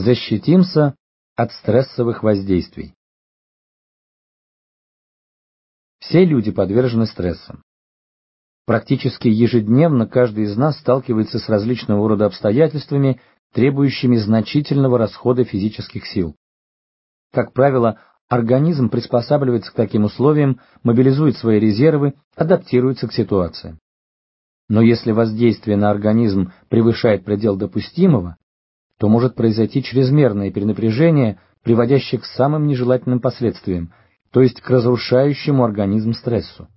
Защитимся от стрессовых воздействий. Все люди подвержены стрессам. Практически ежедневно каждый из нас сталкивается с различного рода обстоятельствами, требующими значительного расхода физических сил. Как правило, организм приспосабливается к таким условиям, мобилизует свои резервы, адаптируется к ситуации. Но если воздействие на организм превышает предел допустимого, то может произойти чрезмерное перенапряжение, приводящее к самым нежелательным последствиям, то есть к разрушающему организм стрессу.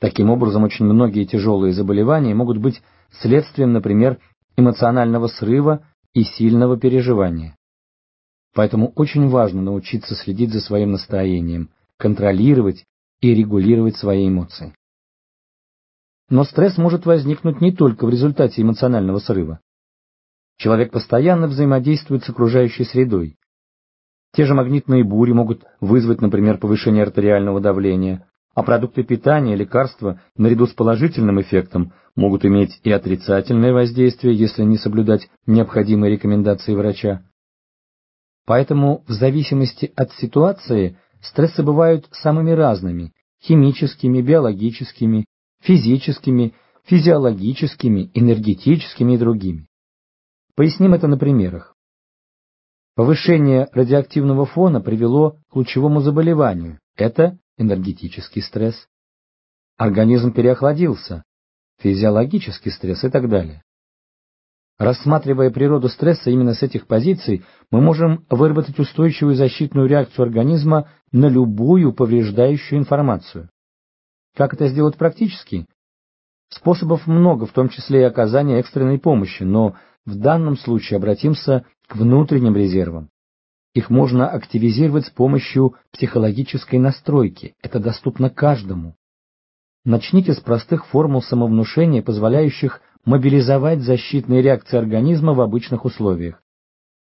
Таким образом, очень многие тяжелые заболевания могут быть следствием, например, эмоционального срыва и сильного переживания. Поэтому очень важно научиться следить за своим настроением, контролировать и регулировать свои эмоции. Но стресс может возникнуть не только в результате эмоционального срыва. Человек постоянно взаимодействует с окружающей средой. Те же магнитные бури могут вызвать, например, повышение артериального давления, а продукты питания, лекарства, наряду с положительным эффектом, могут иметь и отрицательное воздействие, если не соблюдать необходимые рекомендации врача. Поэтому в зависимости от ситуации стрессы бывают самыми разными – химическими, биологическими, физическими, физиологическими, энергетическими и другими. Поясним это на примерах. Повышение радиоактивного фона привело к лучевому заболеванию. Это энергетический стресс. Организм переохладился, физиологический стресс и так далее. Рассматривая природу стресса именно с этих позиций, мы можем выработать устойчивую защитную реакцию организма на любую повреждающую информацию. Как это сделать практически? Способов много, в том числе и оказания экстренной помощи, но в данном случае обратимся к внутренним резервам. Их можно активизировать с помощью психологической настройки. Это доступно каждому. Начните с простых формул самовнушения, позволяющих мобилизовать защитные реакции организма в обычных условиях.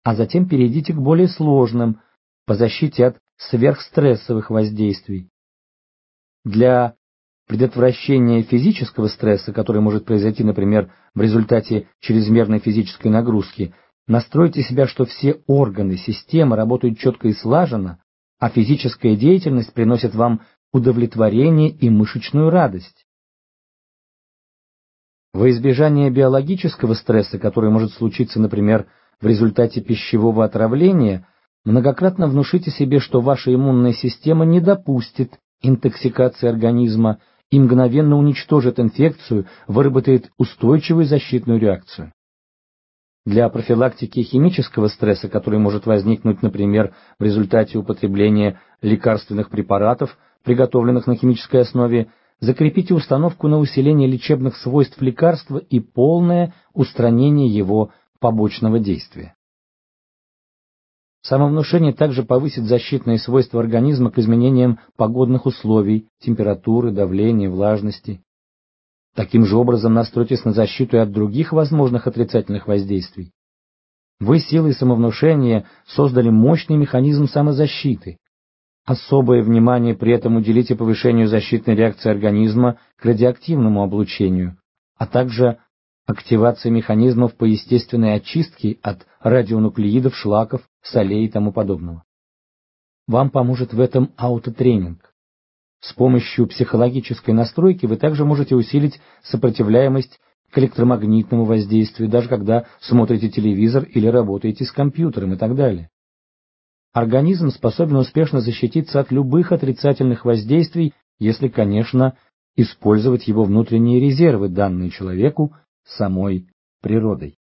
А затем перейдите к более сложным, по защите от сверхстрессовых воздействий. Для предотвращения физического стресса, который может произойти, например, в результате чрезмерной физической нагрузки, Настройте себя, что все органы, системы работают четко и слаженно, а физическая деятельность приносит вам удовлетворение и мышечную радость. Во избежание биологического стресса, который может случиться, например, в результате пищевого отравления, многократно внушите себе, что ваша иммунная система не допустит интоксикации организма и мгновенно уничтожит инфекцию, выработает устойчивую защитную реакцию. Для профилактики химического стресса, который может возникнуть, например, в результате употребления лекарственных препаратов, приготовленных на химической основе, закрепите установку на усиление лечебных свойств лекарства и полное устранение его побочного действия. Самовнушение также повысит защитные свойства организма к изменениям погодных условий, температуры, давления, влажности. Таким же образом настройтесь на защиту и от других возможных отрицательных воздействий. Вы силой самовнушения создали мощный механизм самозащиты. Особое внимание при этом уделите повышению защитной реакции организма к радиоактивному облучению, а также активации механизмов по естественной очистке от радионуклеидов, шлаков, солей и тому подобного. Вам поможет в этом аутотренинг. С помощью психологической настройки вы также можете усилить сопротивляемость к электромагнитному воздействию, даже когда смотрите телевизор или работаете с компьютером и так далее. Организм способен успешно защититься от любых отрицательных воздействий, если, конечно, использовать его внутренние резервы, данные человеку самой природой.